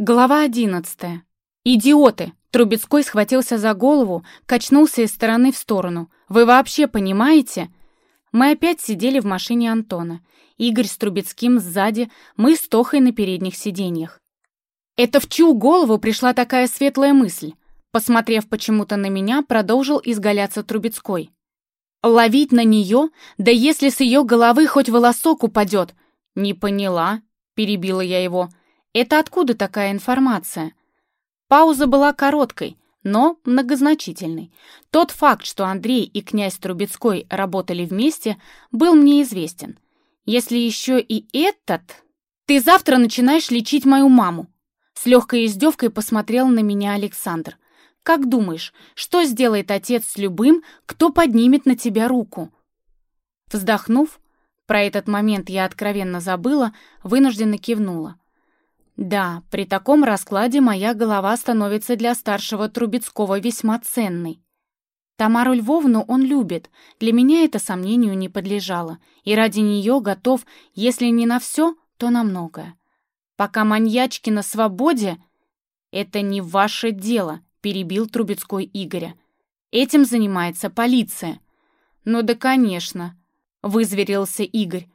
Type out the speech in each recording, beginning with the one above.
Глава одиннадцатая. «Идиоты!» Трубецкой схватился за голову, качнулся из стороны в сторону. «Вы вообще понимаете?» Мы опять сидели в машине Антона. Игорь с Трубецким сзади, мы с Тохой на передних сиденьях. «Это в чью голову пришла такая светлая мысль?» Посмотрев почему-то на меня, продолжил изгаляться Трубецкой. «Ловить на нее? Да если с ее головы хоть волосок упадет!» «Не поняла», — перебила я его. Это откуда такая информация? Пауза была короткой, но многозначительной. Тот факт, что Андрей и князь Трубецкой работали вместе, был мне известен. Если еще и этот... «Ты завтра начинаешь лечить мою маму!» С легкой издевкой посмотрел на меня Александр. «Как думаешь, что сделает отец с любым, кто поднимет на тебя руку?» Вздохнув, про этот момент я откровенно забыла, вынужденно кивнула. Да, при таком раскладе моя голова становится для старшего Трубецкого весьма ценной. Тамару Львовну он любит, для меня это сомнению не подлежало, и ради нее готов, если не на все, то на многое. Пока маньячки на свободе, это не ваше дело, перебил Трубецкой Игоря. Этим занимается полиция. Ну да, конечно, вызверился Игорь.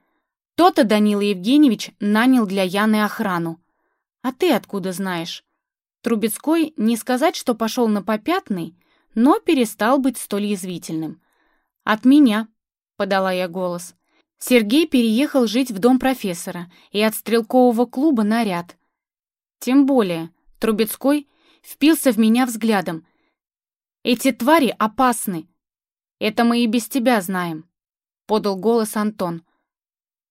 То-то Данила Евгеньевич нанял для Яны охрану. «А ты откуда знаешь?» Трубецкой не сказать, что пошел на попятный, но перестал быть столь язвительным. «От меня», — подала я голос. Сергей переехал жить в дом профессора и от стрелкового клуба наряд. Тем более, Трубецкой впился в меня взглядом. «Эти твари опасны. Это мы и без тебя знаем», — подал голос Антон.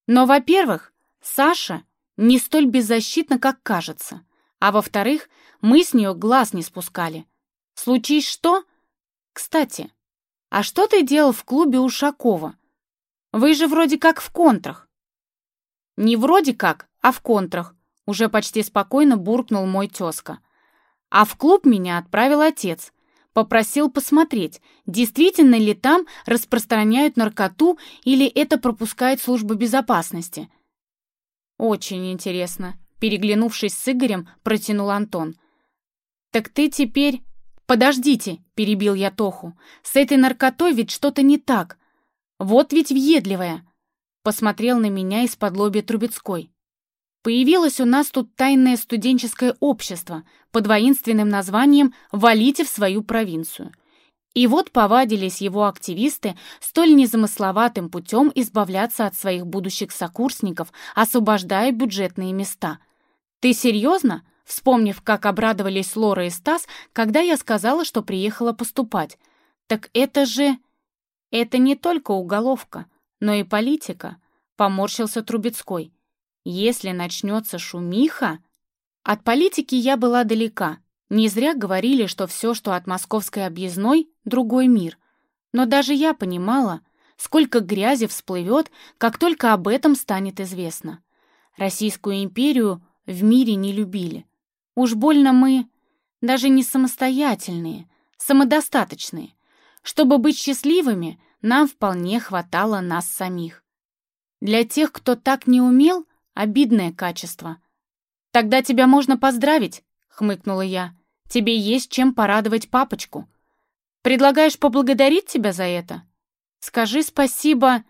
«Но, во-первых, Саша не столь беззащитна, как кажется. А во-вторых, мы с нее глаз не спускали. Случись что? Кстати, а что ты делал в клубе Ушакова? Вы же вроде как в контрах. Не вроде как, а в контрах, уже почти спокойно буркнул мой тезка. А в клуб меня отправил отец. Попросил посмотреть, действительно ли там распространяют наркоту или это пропускает служба безопасности. «Очень интересно», — переглянувшись с Игорем, протянул Антон. «Так ты теперь...» «Подождите», — перебил я Тоху. «С этой наркотой ведь что-то не так. Вот ведь въедливая!» Посмотрел на меня из-под лобья Трубецкой. Появилось у нас тут тайное студенческое общество под воинственным названием «Валите в свою провинцию». И вот повадились его активисты столь незамысловатым путем избавляться от своих будущих сокурсников, освобождая бюджетные места. «Ты серьезно?» Вспомнив, как обрадовались Лора и Стас, когда я сказала, что приехала поступать. «Так это же...» «Это не только уголовка, но и политика», — поморщился Трубецкой. «Если начнется шумиха...» От политики я была далека, не зря говорили, что все, что от московской объездной, другой мир. Но даже я понимала, сколько грязи всплывет, как только об этом станет известно. Российскую империю в мире не любили. Уж больно мы даже не самостоятельные, самодостаточные. Чтобы быть счастливыми, нам вполне хватало нас самих. Для тех, кто так не умел, обидное качество. «Тогда тебя можно поздравить», — хмыкнула я. Тебе есть чем порадовать папочку. Предлагаешь поблагодарить тебя за это? Скажи спасибо.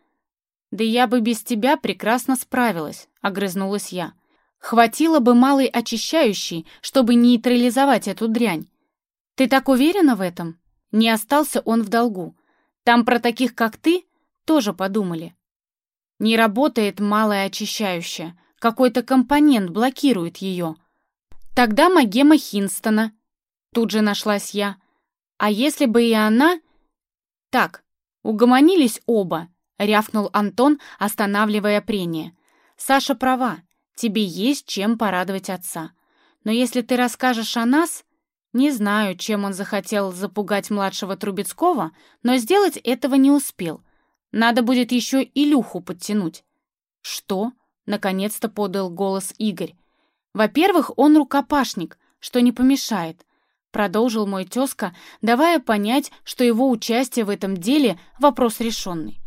Да я бы без тебя прекрасно справилась, огрызнулась я. Хватило бы малой очищающей, чтобы нейтрализовать эту дрянь. Ты так уверена в этом? Не остался он в долгу. Там про таких, как ты, тоже подумали. Не работает малая очищающая. Какой-то компонент блокирует ее. Тогда магема Хинстона. Тут же нашлась я. А если бы и она... Так, угомонились оба, рявкнул Антон, останавливая прение. Саша права, тебе есть чем порадовать отца. Но если ты расскажешь о нас... Не знаю, чем он захотел запугать младшего Трубецкого, но сделать этого не успел. Надо будет еще Илюху подтянуть. Что? Наконец-то подал голос Игорь. Во-первых, он рукопашник, что не помешает. Продолжил мой тезка, давая понять, что его участие в этом деле — вопрос решенный.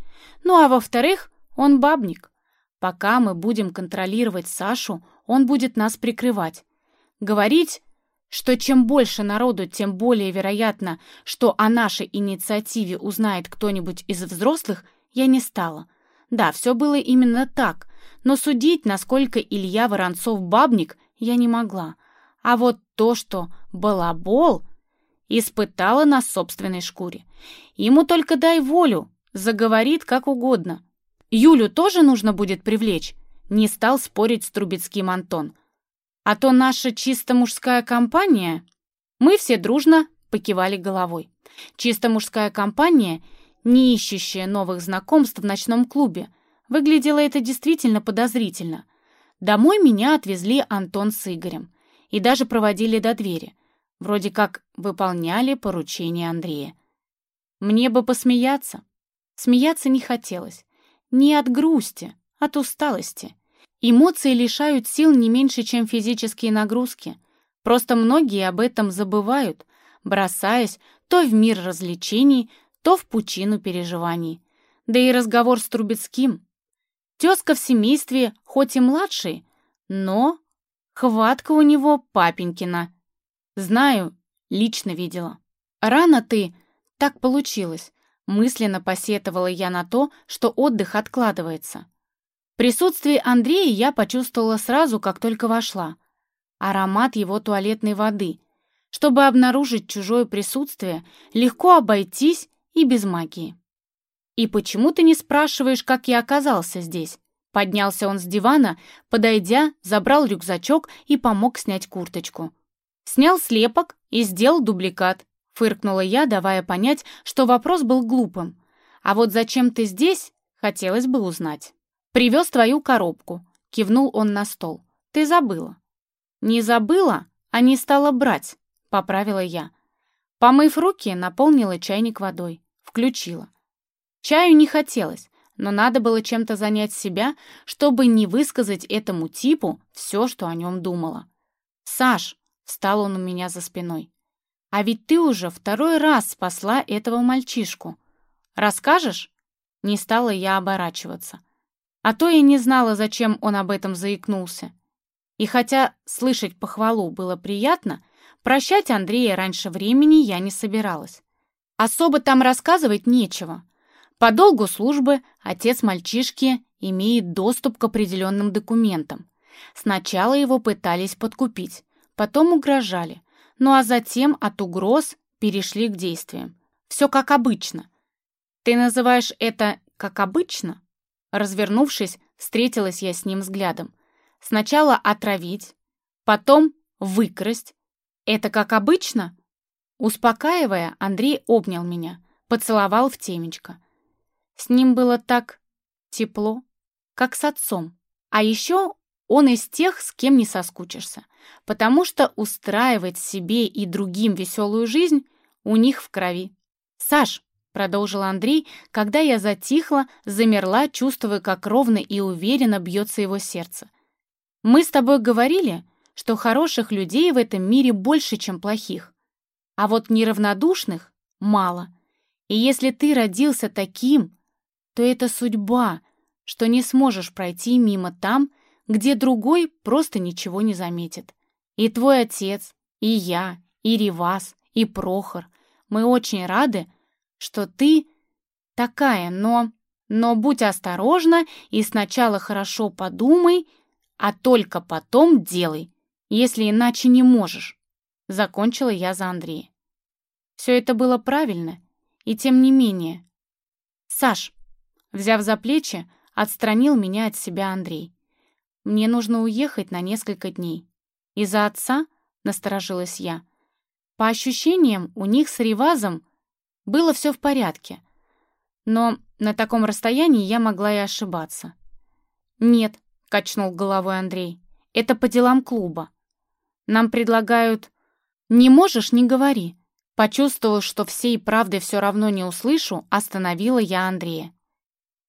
Ну а во-вторых, он бабник. Пока мы будем контролировать Сашу, он будет нас прикрывать. Говорить, что чем больше народу, тем более вероятно, что о нашей инициативе узнает кто-нибудь из взрослых, я не стала. Да, все было именно так, но судить, насколько Илья Воронцов-бабник, я не могла. А вот то, что балабол, испытала на собственной шкуре. Ему только дай волю, заговорит как угодно. Юлю тоже нужно будет привлечь, не стал спорить с Трубецким Антон. А то наша чисто мужская компания... Мы все дружно покивали головой. Чисто мужская компания, не ищущая новых знакомств в ночном клубе. Выглядело это действительно подозрительно. Домой меня отвезли Антон с Игорем и даже проводили до двери. Вроде как выполняли поручение Андрея. Мне бы посмеяться. Смеяться не хотелось. Не от грусти, от усталости. Эмоции лишают сил не меньше, чем физические нагрузки. Просто многие об этом забывают, бросаясь то в мир развлечений, то в пучину переживаний. Да и разговор с Трубецким. Тезка в семействе, хоть и младший, но хватка у него папенькина. Знаю, лично видела. Рано ты, так получилось. Мысленно посетовала я на то, что отдых откладывается. Присутствие Андрея я почувствовала сразу, как только вошла. Аромат его туалетной воды. Чтобы обнаружить чужое присутствие, легко обойтись и без магии. «И почему ты не спрашиваешь, как я оказался здесь?» Поднялся он с дивана, подойдя, забрал рюкзачок и помог снять курточку. Снял слепок и сделал дубликат. Фыркнула я, давая понять, что вопрос был глупым. А вот зачем ты здесь, хотелось бы узнать. «Привез твою коробку», — кивнул он на стол. «Ты забыла». «Не забыла, а не стала брать», — поправила я. Помыв руки, наполнила чайник водой. Включила. Чаю не хотелось, но надо было чем-то занять себя, чтобы не высказать этому типу все, что о нем думала. «Саш», — встал он у меня за спиной, а ведь ты уже второй раз спасла этого мальчишку. Расскажешь?» Не стала я оборачиваться. А то я не знала, зачем он об этом заикнулся. И хотя слышать похвалу было приятно, прощать Андрея раньше времени я не собиралась. Особо там рассказывать нечего. По долгу службы отец мальчишки имеет доступ к определенным документам. Сначала его пытались подкупить, потом угрожали. Ну а затем от угроз перешли к действиям. Все как обычно. Ты называешь это «как обычно»? Развернувшись, встретилась я с ним взглядом. Сначала отравить, потом выкрасть. Это как обычно? Успокаивая, Андрей обнял меня, поцеловал в темечко. С ним было так тепло, как с отцом. А еще он из тех, с кем не соскучишься, потому что устраивать себе и другим веселую жизнь у них в крови. «Саш», — продолжил Андрей, когда я затихла, замерла, чувствуя, как ровно и уверенно бьется его сердце. «Мы с тобой говорили, что хороших людей в этом мире больше, чем плохих, а вот неравнодушных мало. И если ты родился таким, то это судьба, что не сможешь пройти мимо там, где другой просто ничего не заметит. И твой отец, и я, и Ривас, и Прохор. Мы очень рады, что ты такая, но... Но будь осторожна и сначала хорошо подумай, а только потом делай, если иначе не можешь. Закончила я за Андрея. Все это было правильно, и тем не менее. Саш, взяв за плечи, отстранил меня от себя Андрей. Мне нужно уехать на несколько дней. Из-за отца, насторожилась я. По ощущениям, у них с Ривазом было все в порядке. Но на таком расстоянии я могла и ошибаться. «Нет», — качнул головой Андрей, — «это по делам клуба. Нам предлагают...» «Не можешь, не говори». Почувствовав, что всей правды все равно не услышу, остановила я Андрея.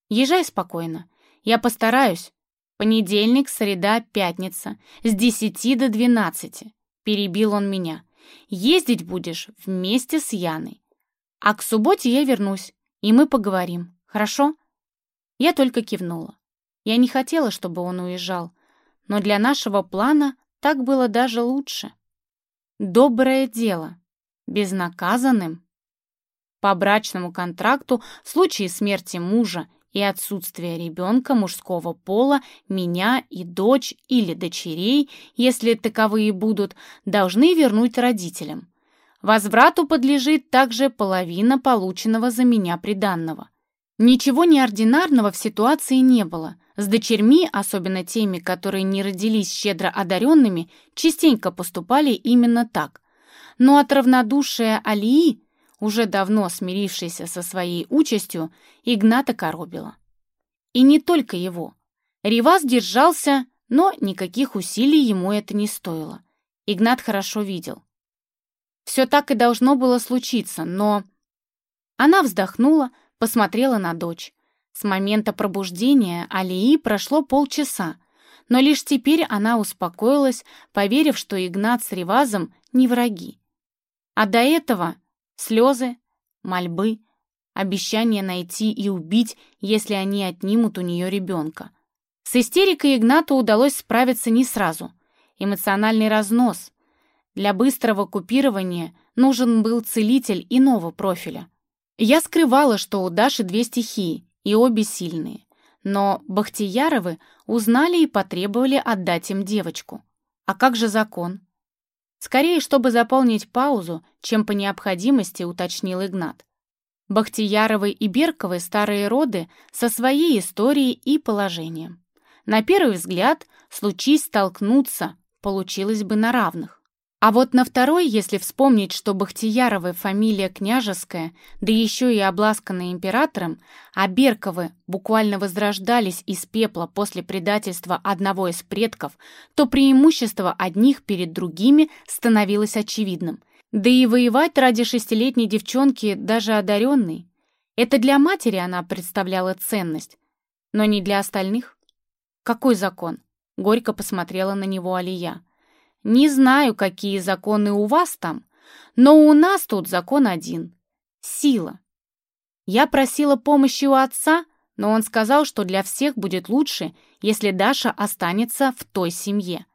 «Езжай спокойно. Я постараюсь, Понедельник, среда, пятница. С десяти до двенадцати. Перебил он меня. Ездить будешь вместе с Яной. А к субботе я вернусь, и мы поговорим. Хорошо? Я только кивнула. Я не хотела, чтобы он уезжал, но для нашего плана так было даже лучше. Доброе дело. Безнаказанным. По брачному контракту в случае смерти мужа и отсутствия ребенка мужского пола меня и дочь или дочерей, если таковые будут, должны вернуть родителям. Возврату подлежит также половина полученного за меня приданного. Ничего неординарного в ситуации не было. С дочерьми, особенно теми, которые не родились щедро одаренными, частенько поступали именно так. Но от равнодушия Алии, уже давно смирившейся со своей участью, Игната коробила. И не только его. Ривас держался, но никаких усилий ему это не стоило. Игнат хорошо видел. Все так и должно было случиться, но... Она вздохнула, посмотрела на дочь. С момента пробуждения Алии прошло полчаса, но лишь теперь она успокоилась, поверив, что Игнат с Ревазом не враги. А до этого слезы, мольбы, обещание найти и убить, если они отнимут у нее ребенка. С истерикой Игнату удалось справиться не сразу. Эмоциональный разнос. Для быстрого купирования нужен был целитель иного профиля. Я скрывала, что у Даши две стихии, и обе сильные. Но Бахтияровы узнали и потребовали отдать им девочку. А как же закон? Скорее, чтобы заполнить паузу, чем по необходимости, уточнил Игнат. Бахтияровы и Берковы старые роды со своей историей и положением. На первый взгляд, случись столкнуться, получилось бы на равных. А вот на второй, если вспомнить, что Бахтияровы фамилия княжеская, да еще и обласканная императором, а Берковы буквально возрождались из пепла после предательства одного из предков, то преимущество одних перед другими становилось очевидным. Да и воевать ради шестилетней девчонки, даже одаренной, это для матери она представляла ценность, но не для остальных. Какой закон? Горько посмотрела на него Алия. Не знаю, какие законы у вас там, но у нас тут закон один — сила. Я просила помощи у отца, но он сказал, что для всех будет лучше, если Даша останется в той семье.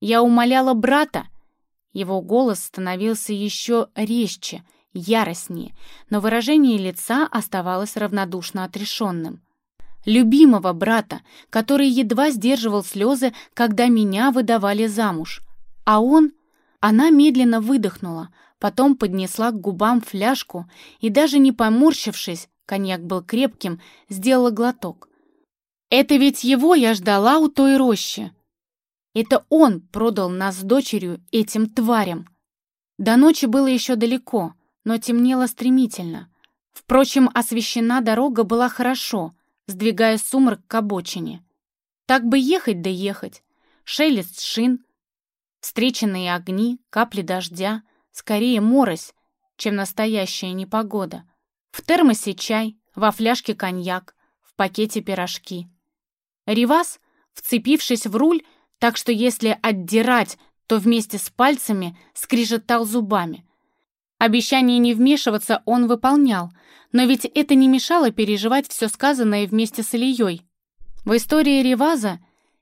Я умоляла брата. Его голос становился еще резче, яростнее, но выражение лица оставалось равнодушно отрешенным. Любимого брата, который едва сдерживал слезы, когда меня выдавали замуж — а он... Она медленно выдохнула, потом поднесла к губам фляжку и, даже не поморщившись, коньяк был крепким, сделала глоток. «Это ведь его я ждала у той рощи. Это он продал нас с дочерью этим тварям. До ночи было еще далеко, но темнело стремительно. Впрочем, освещена дорога была хорошо, сдвигая сумрак к обочине. Так бы ехать да ехать. Шелест шин, Встреченные огни, капли дождя, скорее морось, чем настоящая непогода. В термосе чай, во фляжке коньяк, в пакете пирожки. Ривас, вцепившись в руль, так что если отдирать, то вместе с пальцами скрижетал зубами. Обещание не вмешиваться он выполнял, но ведь это не мешало переживать все сказанное вместе с Ильей. В истории Риваза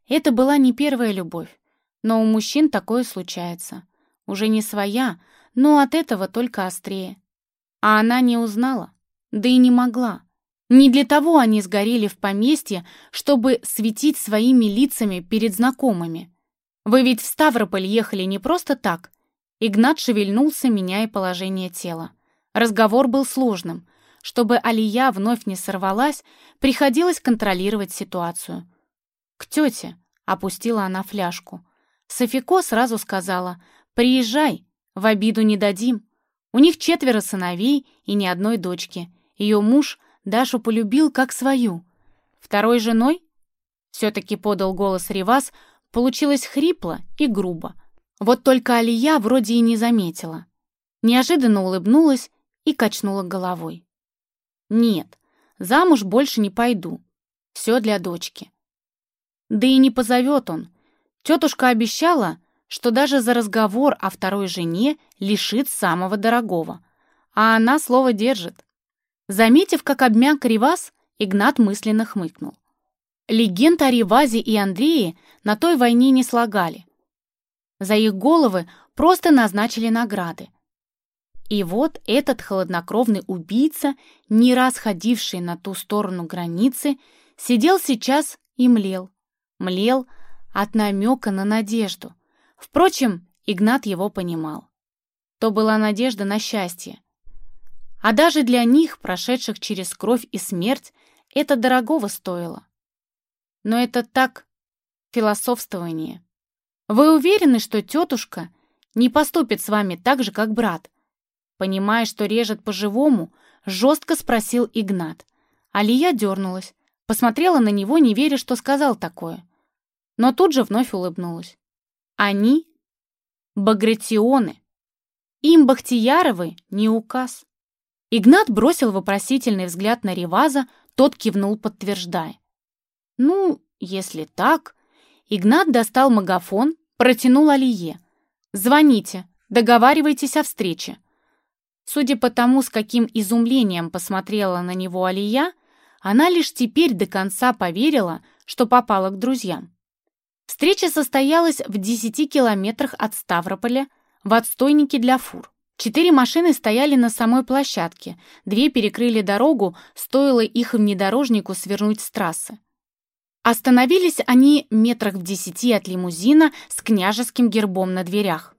это была не первая любовь. Но у мужчин такое случается. Уже не своя, но от этого только острее. А она не узнала, да и не могла. Не для того они сгорели в поместье, чтобы светить своими лицами перед знакомыми. Вы ведь в Ставрополь ехали не просто так. Игнат шевельнулся, меняя положение тела. Разговор был сложным. Чтобы Алия вновь не сорвалась, приходилось контролировать ситуацию. «К тете», — опустила она фляжку, — Софико сразу сказала «Приезжай, в обиду не дадим». У них четверо сыновей и ни одной дочки. Ее муж Дашу полюбил как свою. Второй женой? Все-таки подал голос Ривас, получилось хрипло и грубо. Вот только Алия вроде и не заметила. Неожиданно улыбнулась и качнула головой. «Нет, замуж больше не пойду. Все для дочки». Да и не позовет он, Тетушка обещала, что даже за разговор о второй жене лишит самого дорогого, а она слово держит. Заметив, как обмяк Ривас, Игнат мысленно хмыкнул. Легенд о Ривазе и Андрее на той войне не слагали. За их головы просто назначили награды. И вот этот холоднокровный убийца, не раз ходивший на ту сторону границы, сидел сейчас и млел. Млел от намека на надежду. Впрочем, Игнат его понимал. То была надежда на счастье. А даже для них, прошедших через кровь и смерть, это дорогого стоило. Но это так, философствование. Вы уверены, что тетушка не поступит с вами так же, как брат? Понимая, что режет по-живому, жестко спросил Игнат. Алия дернулась, посмотрела на него, не веря, что сказал такое. Но тут же вновь улыбнулась. Они — багратионы. Им Бахтияровы не указ. Игнат бросил вопросительный взгляд на Реваза, тот кивнул, подтверждая. «Ну, если так...» Игнат достал магафон, протянул Алие. «Звоните, договаривайтесь о встрече». Судя по тому, с каким изумлением посмотрела на него Алия, она лишь теперь до конца поверила, что попала к друзьям. Встреча состоялась в 10 километрах от Ставрополя в отстойнике для фур. Четыре машины стояли на самой площадке, две перекрыли дорогу, стоило их внедорожнику свернуть с трассы. Остановились они метрах в десяти от лимузина с княжеским гербом на дверях.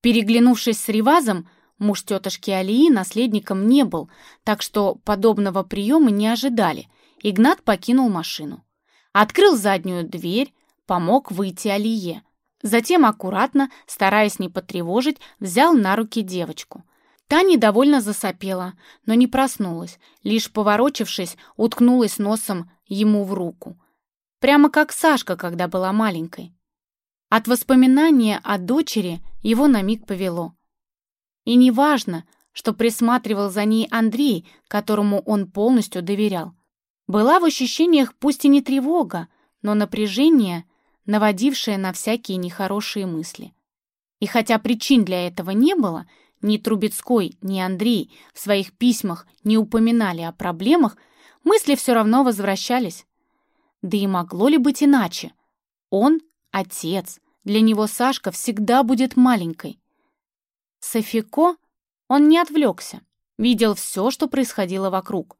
Переглянувшись с Ривазом, Муж тетушки Алии наследником не был, так что подобного приема не ожидали. Игнат покинул машину. Открыл заднюю дверь, помог выйти Алие. Затем аккуратно, стараясь не потревожить, взял на руки девочку. Та недовольно засопела, но не проснулась, лишь поворочившись, уткнулась носом ему в руку. Прямо как Сашка, когда была маленькой. От воспоминания о дочери его на миг повело. И не важно, что присматривал за ней Андрей, которому он полностью доверял. Была в ощущениях пусть и не тревога, но напряжение, наводившее на всякие нехорошие мысли. И хотя причин для этого не было, ни Трубецкой, ни Андрей в своих письмах не упоминали о проблемах, мысли все равно возвращались. Да и могло ли быть иначе? Он — отец, для него Сашка всегда будет маленькой. Софико он не отвлекся, видел все, что происходило вокруг.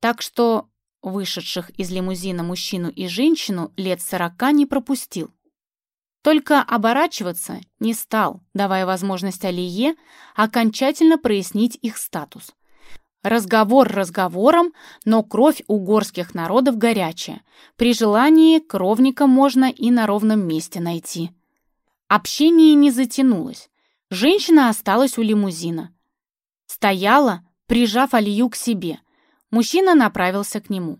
Так что вышедших из лимузина мужчину и женщину лет сорока не пропустил. Только оборачиваться не стал, давая возможность Алие окончательно прояснить их статус. Разговор разговором, но кровь у горских народов горячая. При желании кровника можно и на ровном месте найти. Общение не затянулось. Женщина осталась у лимузина. Стояла, прижав Алию к себе. Мужчина направился к нему.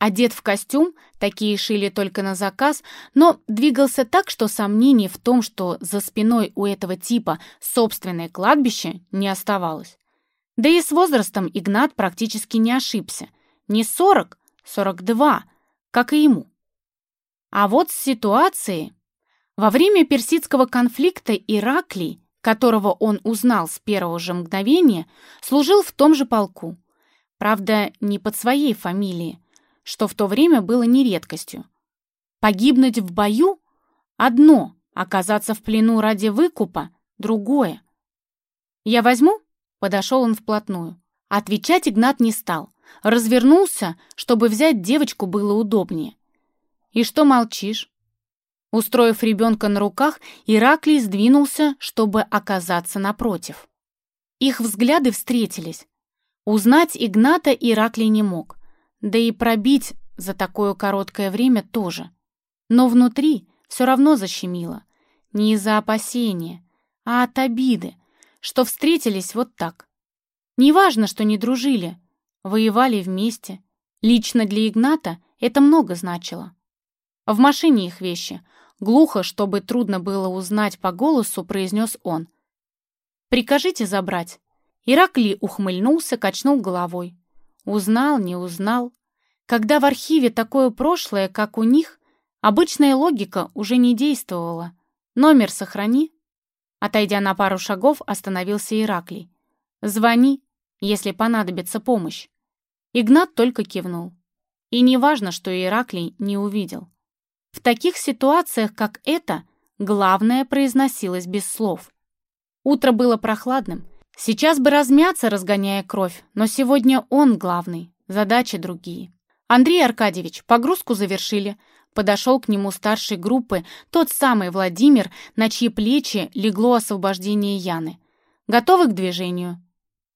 Одет в костюм, такие шили только на заказ, но двигался так, что сомнений в том, что за спиной у этого типа собственное кладбище, не оставалось. Да и с возрастом Игнат практически не ошибся. Не 40, 42, как и ему. А вот с ситуацией... Во время персидского конфликта Ираклий которого он узнал с первого же мгновения, служил в том же полку. Правда, не под своей фамилией, что в то время было не редкостью. Погибнуть в бою — одно, оказаться в плену ради выкупа — другое. «Я возьму?» — подошел он вплотную. Отвечать Игнат не стал. Развернулся, чтобы взять девочку было удобнее. «И что молчишь?» Устроив ребенка на руках, Ираклий сдвинулся, чтобы оказаться напротив. Их взгляды встретились. Узнать Игната Ираклий не мог, да и пробить за такое короткое время тоже. Но внутри все равно защемило. Не из-за опасения, а от обиды, что встретились вот так. Неважно, что не дружили, воевали вместе. Лично для Игната это много значило. В машине их вещи. Глухо, чтобы трудно было узнать по голосу, произнес он. «Прикажите забрать». Ираклий ухмыльнулся, качнул головой. Узнал, не узнал. Когда в архиве такое прошлое, как у них, обычная логика уже не действовала. Номер сохрани. Отойдя на пару шагов, остановился Ираклий. «Звони, если понадобится помощь». Игнат только кивнул. И не важно, что Ираклий не увидел. В таких ситуациях, как эта, главное произносилось без слов. Утро было прохладным. Сейчас бы размяться, разгоняя кровь, но сегодня он главный, задачи другие. Андрей Аркадьевич, погрузку завершили. Подошел к нему старшей группы тот самый Владимир, на чьи плечи легло освобождение Яны. Готовы к движению?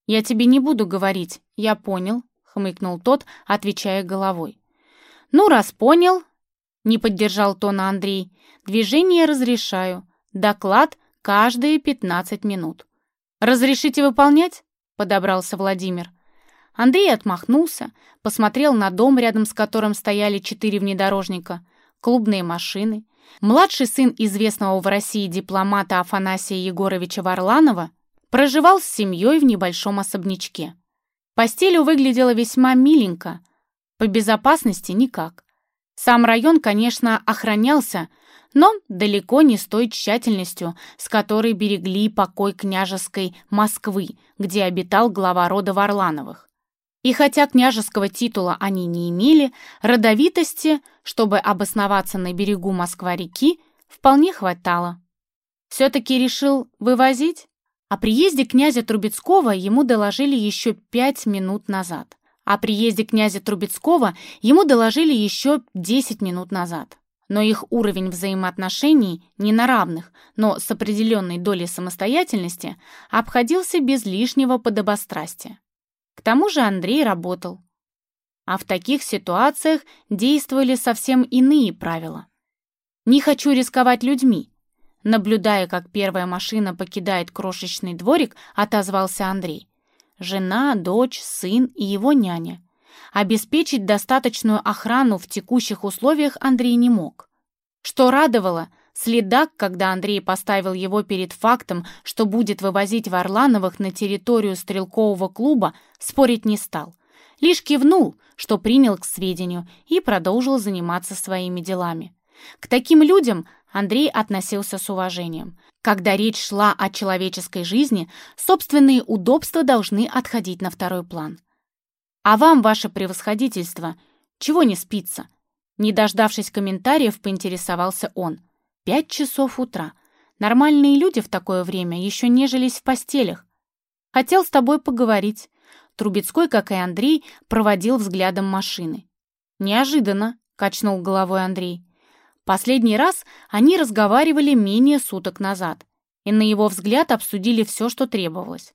Я тебе не буду говорить, я понял, хмыкнул тот, отвечая головой. Ну, раз понял, не поддержал тона Андрей, движение разрешаю. Доклад каждые 15 минут. «Разрешите выполнять?» — подобрался Владимир. Андрей отмахнулся, посмотрел на дом, рядом с которым стояли четыре внедорожника, клубные машины. Младший сын известного в России дипломата Афанасия Егоровича Варланова проживал с семьей в небольшом особнячке. Постель выглядела весьма миленько, по безопасности никак. Сам район, конечно, охранялся, но далеко не с той тщательностью, с которой берегли покой княжеской Москвы, где обитал глава рода Варлановых. И хотя княжеского титула они не имели, родовитости, чтобы обосноваться на берегу Москва-реки, вполне хватало. Все-таки решил вывозить? О приезде князя Трубецкого ему доложили еще пять минут назад. О приезде князя Трубецкого ему доложили еще десять минут назад но их уровень взаимоотношений не на равных, но с определенной долей самостоятельности обходился без лишнего подобострастия. К тому же Андрей работал. А в таких ситуациях действовали совсем иные правила. «Не хочу рисковать людьми», Наблюдая, как первая машина покидает крошечный дворик, отозвался Андрей. Жена, дочь, сын и его няня. Обеспечить достаточную охрану в текущих условиях Андрей не мог. Что радовало, следак, когда Андрей поставил его перед фактом, что будет вывозить Варлановых на территорию стрелкового клуба, спорить не стал. Лишь кивнул, что принял к сведению, и продолжил заниматься своими делами. К таким людям Андрей относился с уважением. Когда речь шла о человеческой жизни, собственные удобства должны отходить на второй план. «А вам, ваше превосходительство, чего не спится?» Не дождавшись комментариев, поинтересовался он. «Пять часов утра. Нормальные люди в такое время еще нежились в постелях. Хотел с тобой поговорить». Трубецкой, как и Андрей, проводил взглядом машины. «Неожиданно», — качнул головой Андрей. Последний раз они разговаривали менее суток назад, и на его взгляд обсудили все, что требовалось.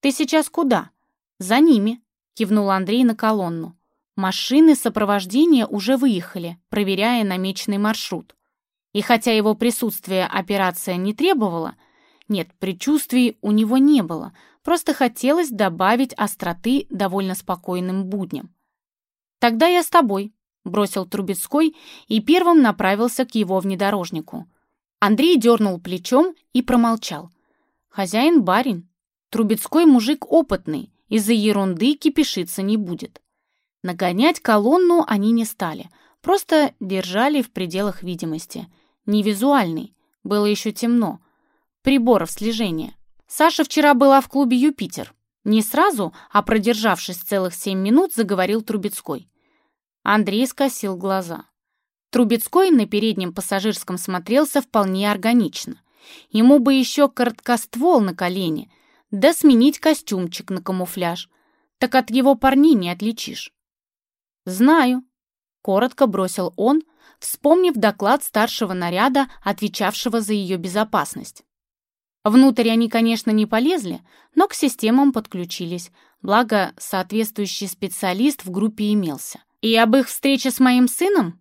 «Ты сейчас куда?» «За ними», — кивнул Андрей на колонну. Машины сопровождения уже выехали, проверяя намеченный маршрут. И хотя его присутствие операция не требовала, нет, предчувствий у него не было, просто хотелось добавить остроты довольно спокойным будням. «Тогда я с тобой», — бросил Трубецкой и первым направился к его внедорожнику. Андрей дернул плечом и промолчал. «Хозяин барин. Трубецкой мужик опытный, из-за ерунды кипишиться не будет. Нагонять колонну они не стали, просто держали в пределах видимости. Не визуальный, было еще темно. Приборов слежения. Саша вчера была в клубе «Юпитер». Не сразу, а продержавшись целых семь минут, заговорил Трубецкой. Андрей скосил глаза. Трубецкой на переднем пассажирском смотрелся вполне органично. Ему бы еще короткоствол на колени — да сменить костюмчик на камуфляж. Так от его парней не отличишь. «Знаю», — коротко бросил он, вспомнив доклад старшего наряда, отвечавшего за ее безопасность. Внутрь они, конечно, не полезли, но к системам подключились, благо соответствующий специалист в группе имелся. И об их встрече с моим сыном?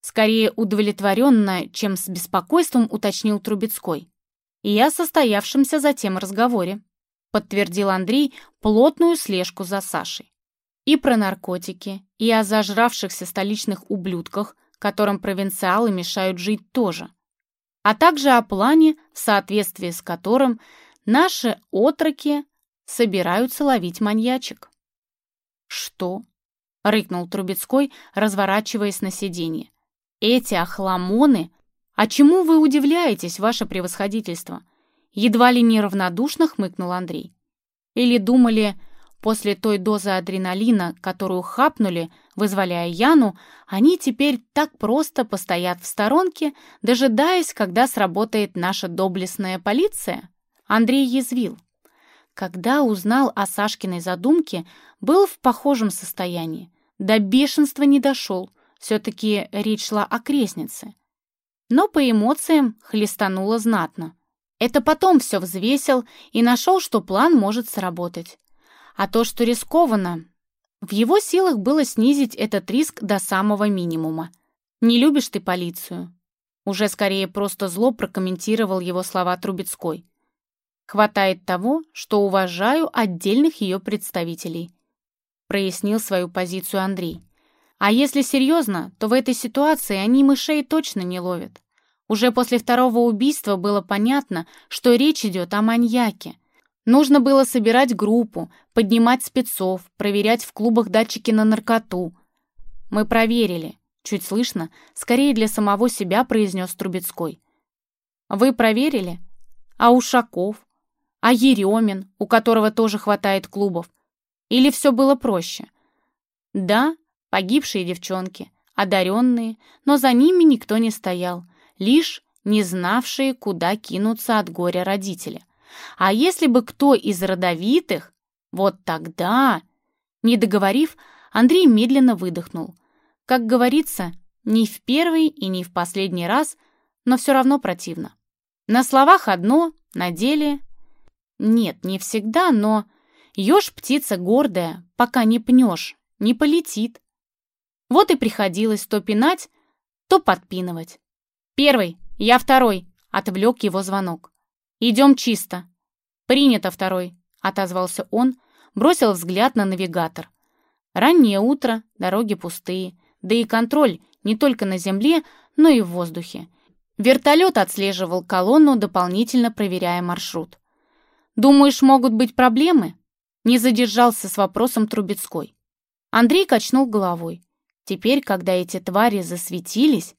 Скорее удовлетворенно, чем с беспокойством уточнил Трубецкой. И о состоявшемся затем разговоре подтвердил Андрей плотную слежку за Сашей. И про наркотики, и о зажравшихся столичных ублюдках, которым провинциалы мешают жить тоже, а также о плане, в соответствии с которым наши отроки собираются ловить маньячек. «Что?» — рыкнул Трубецкой, разворачиваясь на сиденье. «Эти охламоны? А чему вы удивляетесь, ваше превосходительство? Едва ли не равнодушно хмыкнул Андрей. Или думали, После той дозы адреналина, которую хапнули, вызволяя Яну, они теперь так просто постоят в сторонке, дожидаясь, когда сработает наша доблестная полиция? Андрей язвил. Когда узнал о Сашкиной задумке, был в похожем состоянии. До бешенства не дошел, все-таки речь шла о крестнице. Но по эмоциям хлестануло знатно. Это потом все взвесил и нашел, что план может сработать. А то, что рискованно, в его силах было снизить этот риск до самого минимума. «Не любишь ты полицию?» Уже скорее просто зло прокомментировал его слова Трубецкой. «Хватает того, что уважаю отдельных ее представителей», прояснил свою позицию Андрей. «А если серьезно, то в этой ситуации они мышей точно не ловят. Уже после второго убийства было понятно, что речь идет о маньяке, Нужно было собирать группу, поднимать спецов, проверять в клубах датчики на наркоту. Мы проверили. Чуть слышно, скорее для самого себя произнес Трубецкой. Вы проверили? А Ушаков? А Еремин, у которого тоже хватает клубов? Или все было проще? Да, погибшие девчонки, одаренные, но за ними никто не стоял, лишь не знавшие, куда кинуться от горя родители. А если бы кто из родовитых, вот тогда... Не договорив, Андрей медленно выдохнул. Как говорится, не в первый и не в последний раз, но все равно противно. На словах одно, на деле... Нет, не всегда, но... Ешь птица гордая, пока не пнешь, не полетит. Вот и приходилось то пинать, то подпинывать. «Первый, я второй», — отвлек его звонок. «Идем чисто». «Принято второй», — отозвался он, бросил взгляд на навигатор. Раннее утро, дороги пустые, да и контроль не только на земле, но и в воздухе. Вертолет отслеживал колонну, дополнительно проверяя маршрут. «Думаешь, могут быть проблемы?» Не задержался с вопросом Трубецкой. Андрей качнул головой. Теперь, когда эти твари засветились...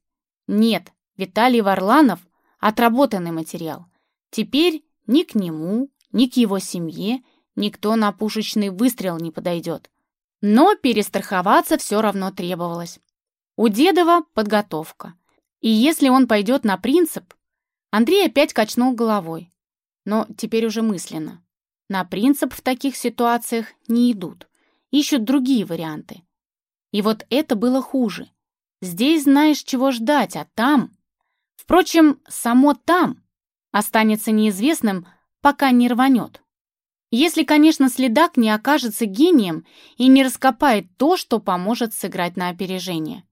Нет, Виталий Варланов — отработанный материал. Теперь ни к нему, ни к его семье никто на пушечный выстрел не подойдет. Но перестраховаться все равно требовалось. У Дедова подготовка. И если он пойдет на принцип... Андрей опять качнул головой. Но теперь уже мысленно. На принцип в таких ситуациях не идут. Ищут другие варианты. И вот это было хуже. Здесь знаешь, чего ждать, а там... Впрочем, само там останется неизвестным, пока не рванет. Если, конечно, следак не окажется гением и не раскопает то, что поможет сыграть на опережение.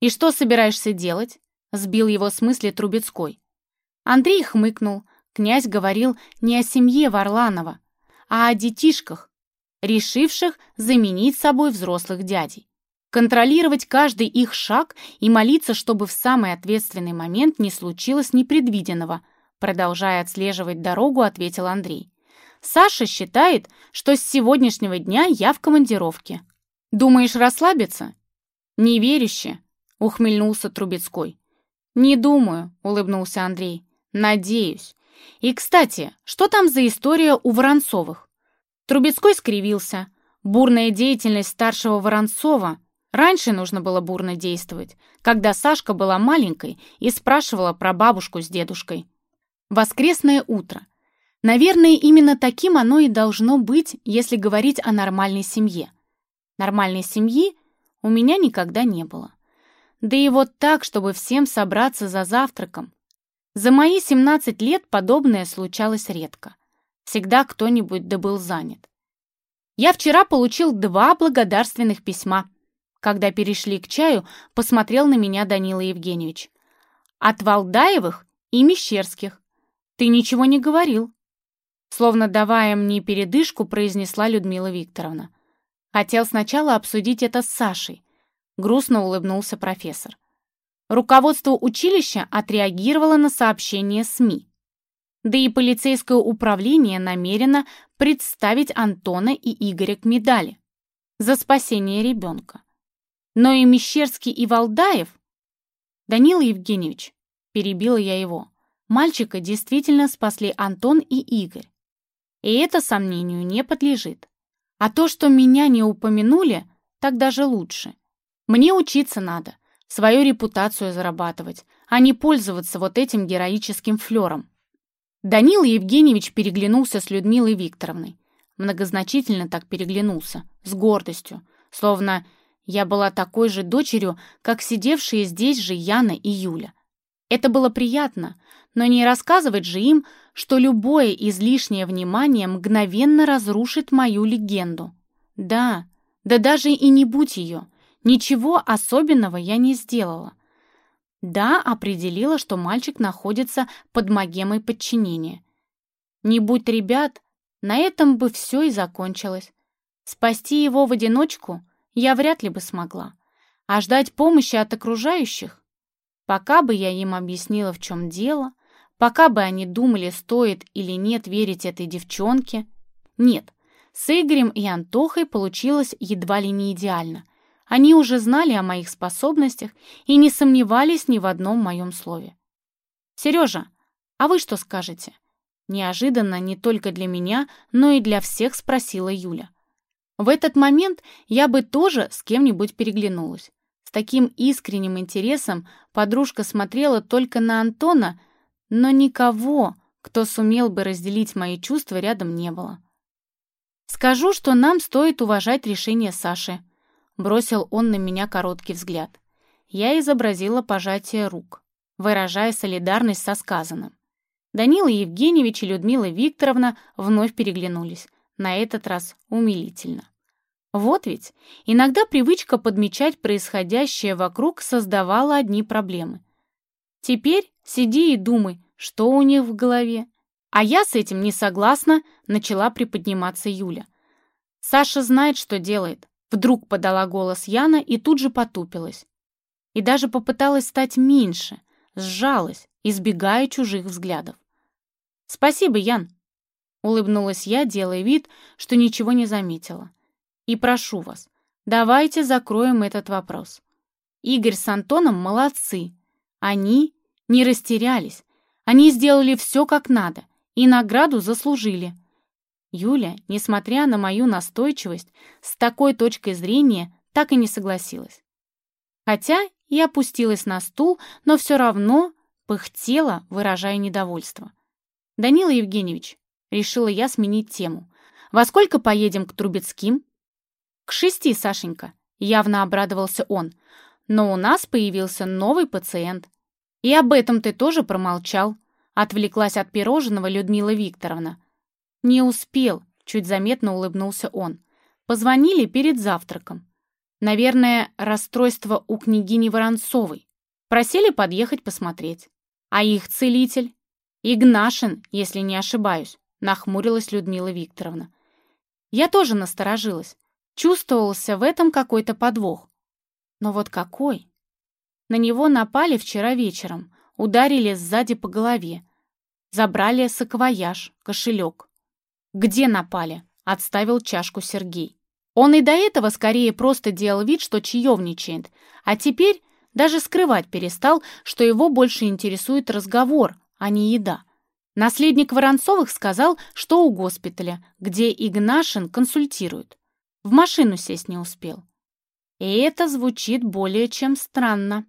«И что собираешься делать?» — сбил его с мысли Трубецкой. Андрей хмыкнул. Князь говорил не о семье Варланова, а о детишках, решивших заменить собой взрослых дядей. Контролировать каждый их шаг и молиться, чтобы в самый ответственный момент не случилось непредвиденного — Продолжая отслеживать дорогу, ответил Андрей. Саша считает, что с сегодняшнего дня я в командировке. Думаешь расслабиться? Неверяще, ухмыльнулся Трубецкой. Не думаю, улыбнулся Андрей. Надеюсь. И, кстати, что там за история у Воронцовых? Трубецкой скривился. Бурная деятельность старшего Воронцова. Раньше нужно было бурно действовать, когда Сашка была маленькой и спрашивала про бабушку с дедушкой. Воскресное утро. Наверное, именно таким оно и должно быть, если говорить о нормальной семье. Нормальной семьи у меня никогда не было. Да и вот так, чтобы всем собраться за завтраком. За мои 17 лет подобное случалось редко. Всегда кто-нибудь да был занят. Я вчера получил два благодарственных письма. Когда перешли к чаю, посмотрел на меня Данила Евгеньевич. От Валдаевых и Мещерских. «Ты ничего не говорил», словно давая мне передышку, произнесла Людмила Викторовна. Хотел сначала обсудить это с Сашей. Грустно улыбнулся профессор. Руководство училища отреагировало на сообщение СМИ. Да и полицейское управление намерено представить Антона и Игоря к медали за спасение ребенка. Но и Мещерский и Валдаев... Данил Евгеньевич, перебила я его, Мальчика действительно спасли Антон и Игорь. И это сомнению не подлежит. А то, что меня не упомянули, так даже лучше. Мне учиться надо, свою репутацию зарабатывать, а не пользоваться вот этим героическим флером. Данил Евгеньевич переглянулся с Людмилой Викторовной. Многозначительно так переглянулся, с гордостью, словно я была такой же дочерью, как сидевшие здесь же Яна и Юля. Это было приятно, но не рассказывать же им, что любое излишнее внимание мгновенно разрушит мою легенду. Да, да даже и не будь ее, ничего особенного я не сделала. Да, определила, что мальчик находится под магемой подчинения. Не будь ребят, на этом бы все и закончилось. Спасти его в одиночку я вряд ли бы смогла. А ждать помощи от окружающих? Пока бы я им объяснила, в чем дело, пока бы они думали, стоит или нет верить этой девчонке. Нет, с Игорем и Антохой получилось едва ли не идеально. Они уже знали о моих способностях и не сомневались ни в одном моем слове. «Сережа, а вы что скажете?» Неожиданно не только для меня, но и для всех спросила Юля. В этот момент я бы тоже с кем-нибудь переглянулась. Таким искренним интересом подружка смотрела только на Антона, но никого, кто сумел бы разделить мои чувства, рядом не было. «Скажу, что нам стоит уважать решение Саши», — бросил он на меня короткий взгляд. Я изобразила пожатие рук, выражая солидарность со сказанным. Данила Евгеньевич и Людмила Викторовна вновь переглянулись, на этот раз умилительно. Вот ведь, иногда привычка подмечать происходящее вокруг создавала одни проблемы. Теперь сиди и думай, что у них в голове. А я с этим не согласна, начала приподниматься Юля. Саша знает, что делает. Вдруг подала голос Яна и тут же потупилась. И даже попыталась стать меньше, сжалась, избегая чужих взглядов. «Спасибо, Ян», — улыбнулась я, делая вид, что ничего не заметила. «И прошу вас, давайте закроем этот вопрос. Игорь с Антоном молодцы. Они не растерялись. Они сделали все как надо и награду заслужили». Юля, несмотря на мою настойчивость, с такой точкой зрения так и не согласилась. Хотя и опустилась на стул, но все равно пыхтела, выражая недовольство. «Данила Евгеньевич», — решила я сменить тему, «во сколько поедем к Трубецким?» «К шести, Сашенька», — явно обрадовался он, «но у нас появился новый пациент. И об этом ты тоже промолчал», — отвлеклась от пирожного Людмила Викторовна. «Не успел», — чуть заметно улыбнулся он. «Позвонили перед завтраком. Наверное, расстройство у княгини Воронцовой. Просили подъехать посмотреть. А их целитель? «Игнашин, если не ошибаюсь», — нахмурилась Людмила Викторовна. Я тоже насторожилась. Чувствовался в этом какой-то подвох. Но вот какой? На него напали вчера вечером, ударили сзади по голове. Забрали саквояж, кошелек. «Где напали?» — отставил чашку Сергей. Он и до этого скорее просто делал вид, что чаевничает, а теперь даже скрывать перестал, что его больше интересует разговор, а не еда. Наследник Воронцовых сказал, что у госпиталя, где Игнашин консультирует. В машину сесть не успел. И это звучит более чем странно.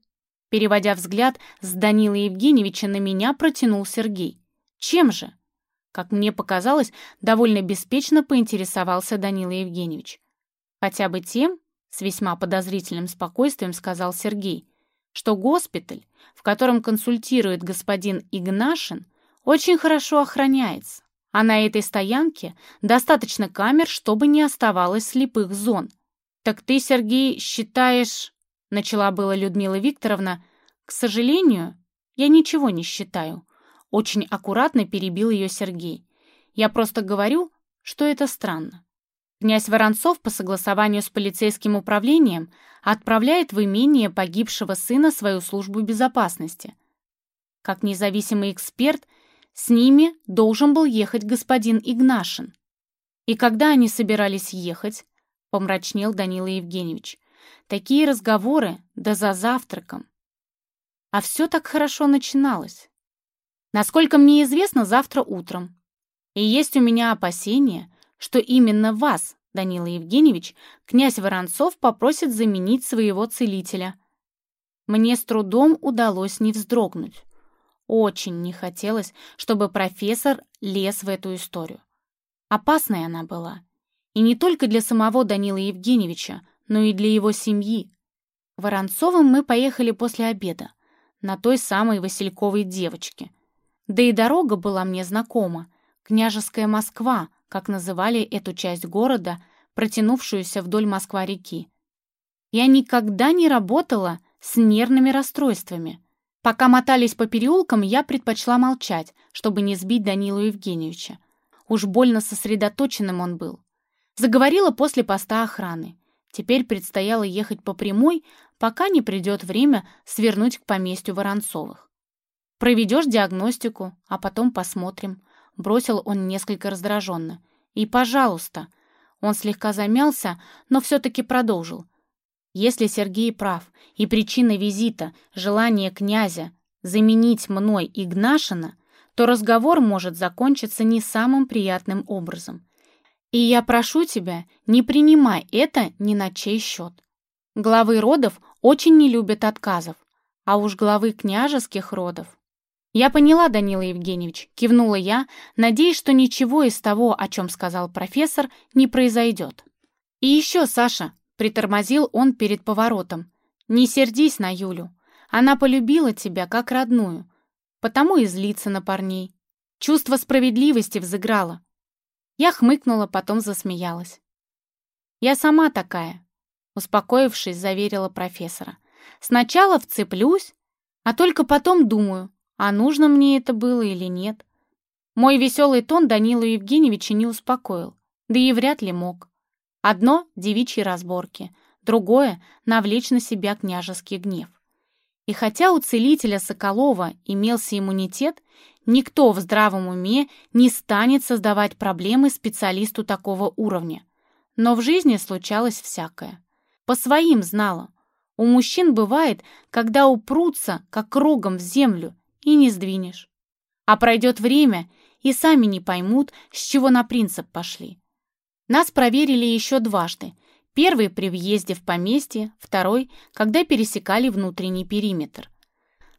Переводя взгляд с Данила Евгеньевича на меня, протянул Сергей. Чем же? Как мне показалось, довольно беспечно поинтересовался Данила Евгеньевич. Хотя бы тем, с весьма подозрительным спокойствием сказал Сергей, что госпиталь, в котором консультирует господин Игнашин, очень хорошо охраняется, а на этой стоянке достаточно камер, чтобы не оставалось слепых зон. «Так ты, Сергей, считаешь...» — начала была Людмила Викторовна. «К сожалению, я ничего не считаю». Очень аккуратно перебил ее Сергей. «Я просто говорю, что это странно. Князь Воронцов по согласованию с полицейским управлением отправляет в имение погибшего сына свою службу безопасности. Как независимый эксперт, с ними должен был ехать господин Игнашин. И когда они собирались ехать, помрачнел Данила Евгеньевич, такие разговоры, да за завтраком. А все так хорошо начиналось. Насколько мне известно, завтра утром. И есть у меня опасения, что именно вас Данила Евгеньевич, князь Воронцов попросит заменить своего целителя. Мне с трудом удалось не вздрогнуть. Очень не хотелось, чтобы профессор лез в эту историю. Опасная она была. И не только для самого Данила Евгеньевича, но и для его семьи. Воронцовым мы поехали после обеда, на той самой Васильковой девочке. Да и дорога была мне знакома. Княжеская Москва, как называли эту часть города, протянувшуюся вдоль Москва-реки. Я никогда не работала с нервными расстройствами. Пока мотались по переулкам, я предпочла молчать, чтобы не сбить Данилу Евгеньевича. Уж больно сосредоточенным он был. Заговорила после поста охраны. Теперь предстояло ехать по прямой, пока не придет время свернуть к поместью Воронцовых. «Проведешь диагностику, а потом посмотрим», — бросил он несколько раздраженно. «И, пожалуйста». Он слегка замялся, но все-таки продолжил. «Если Сергей прав, и причина визита — желание князя заменить мной Игнашина, то разговор может закончиться не самым приятным образом. И я прошу тебя, не принимай это ни на чей счет. Главы родов очень не любят отказов, а уж главы княжеских родов. Я поняла, Данила Евгеньевич, кивнула я, надеясь, что ничего из того, о чем сказал профессор, не произойдет. И еще, Саша, притормозил он перед поворотом, не сердись на Юлю. Она полюбила тебя как родную, потому и злится на парней. Чувство справедливости взыграло. Я хмыкнула, потом засмеялась. «Я сама такая», — успокоившись, заверила профессора. «Сначала вцеплюсь, а только потом думаю, а нужно мне это было или нет». Мой веселый тон Данила Евгеньевича не успокоил, да и вряд ли мог. Одно — девичьи разборки, другое — навлечь на себя княжеский гнев. И хотя у целителя Соколова имелся иммунитет, никто в здравом уме не станет создавать проблемы специалисту такого уровня. Но в жизни случалось всякое. По своим знала. У мужчин бывает, когда упрутся, как рогом в землю, и не сдвинешь. А пройдет время, и сами не поймут, с чего на принцип пошли. Нас проверили еще дважды, Первый при въезде в поместье, второй, когда пересекали внутренний периметр.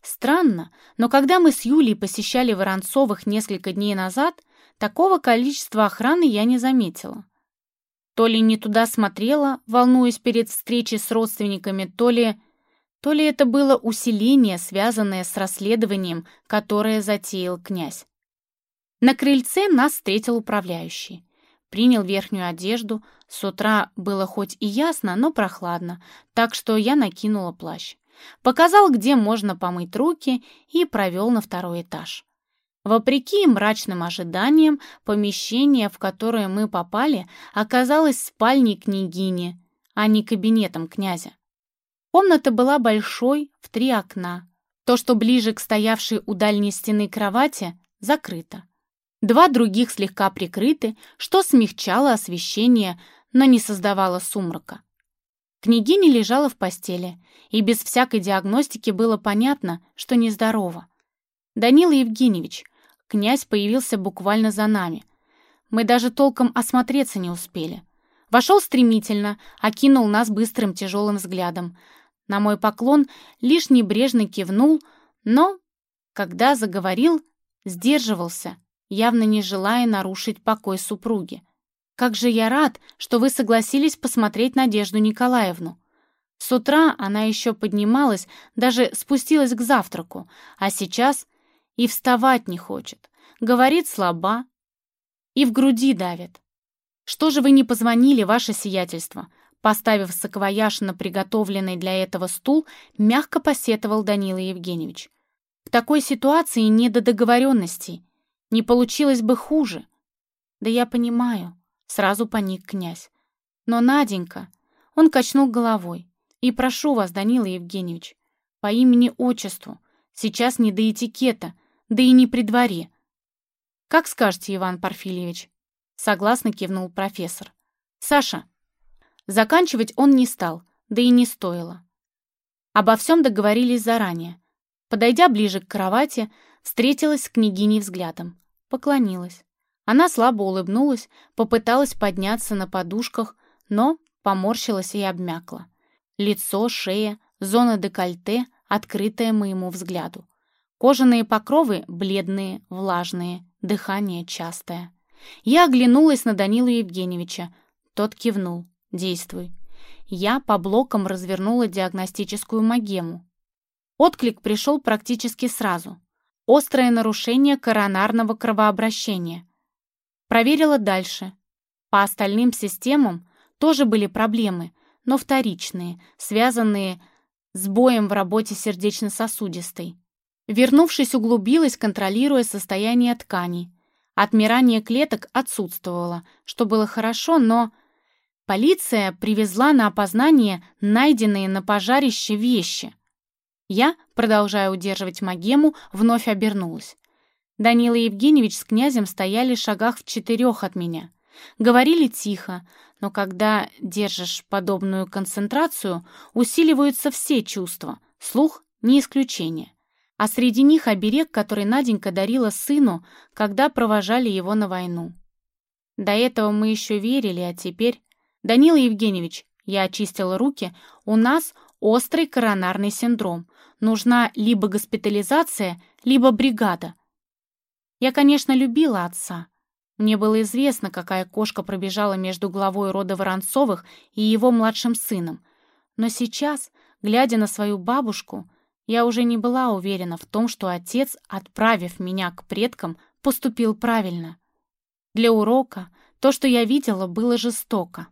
Странно, но когда мы с Юлей посещали Воронцовых несколько дней назад, такого количества охраны я не заметила. То ли не туда смотрела, волнуясь перед встречей с родственниками, то ли... То ли это было усиление, связанное с расследованием, которое затеял князь. На крыльце нас встретил управляющий. Принял верхнюю одежду. С утра было хоть и ясно, но прохладно, так что я накинула плащ. Показал, где можно помыть руки, и провел на второй этаж. Вопреки мрачным ожиданиям, помещение, в которое мы попали, оказалось спальней княгини, а не кабинетом князя. Комната была большой, в три окна. То, что ближе к стоявшей у дальней стены кровати, закрыто. Два других слегка прикрыты, что смягчало освещение, но не создавало сумрака. Княгиня лежала в постели, и без всякой диагностики было понятно, что нездорова. «Данила Евгеньевич, князь появился буквально за нами. Мы даже толком осмотреться не успели. Вошел стремительно, окинул нас быстрым тяжелым взглядом. На мой поклон лишь небрежно кивнул, но, когда заговорил, сдерживался, явно не желая нарушить покой супруги. «Как же я рад, что вы согласились посмотреть Надежду Николаевну!» С утра она еще поднималась, даже спустилась к завтраку, а сейчас и вставать не хочет. Говорит слаба и в груди давит. «Что же вы не позвонили, ваше сиятельство?» Поставив саквояж на приготовленный для этого стул, мягко посетовал Данила Евгеньевич. «В такой ситуации не до договоренностей. Не получилось бы хуже. Да я понимаю, сразу паник князь. Но Наденька, он качнул головой. И прошу вас, Данила Евгеньевич, по имени-отчеству, сейчас не до этикета, да и не при дворе. Как скажете, Иван Порфильевич? Согласно кивнул профессор. Саша. Заканчивать он не стал, да и не стоило. Обо всем договорились заранее. Подойдя ближе к кровати, Встретилась с княгиней взглядом. Поклонилась. Она слабо улыбнулась, попыталась подняться на подушках, но поморщилась и обмякла. Лицо, шея, зона декольте, открытая моему взгляду. Кожаные покровы бледные, влажные, дыхание частое. Я оглянулась на Данилу Евгеньевича. Тот кивнул. «Действуй». Я по блокам развернула диагностическую магему. Отклик пришел практически сразу. Острое нарушение коронарного кровообращения. Проверила дальше. По остальным системам тоже были проблемы, но вторичные, связанные с боем в работе сердечно-сосудистой. Вернувшись, углубилась, контролируя состояние тканей. Отмирание клеток отсутствовало, что было хорошо, но... Полиция привезла на опознание найденные на пожарище вещи. Я, продолжая удерживать магему, вновь обернулась. Данила Евгеньевич с князем стояли в шагах в четырех от меня. Говорили тихо, но когда держишь подобную концентрацию, усиливаются все чувства, слух не исключение. А среди них оберег, который Наденька дарила сыну, когда провожали его на войну. До этого мы еще верили, а теперь... Данила Евгеньевич, я очистила руки, у нас острый коронарный синдром. Нужна либо госпитализация, либо бригада. Я, конечно, любила отца, мне было известно, какая кошка пробежала между главой рода Воронцовых и его младшим сыном. Но сейчас, глядя на свою бабушку, я уже не была уверена в том, что отец, отправив меня к предкам, поступил правильно. Для урока то, что я видела, было жестоко.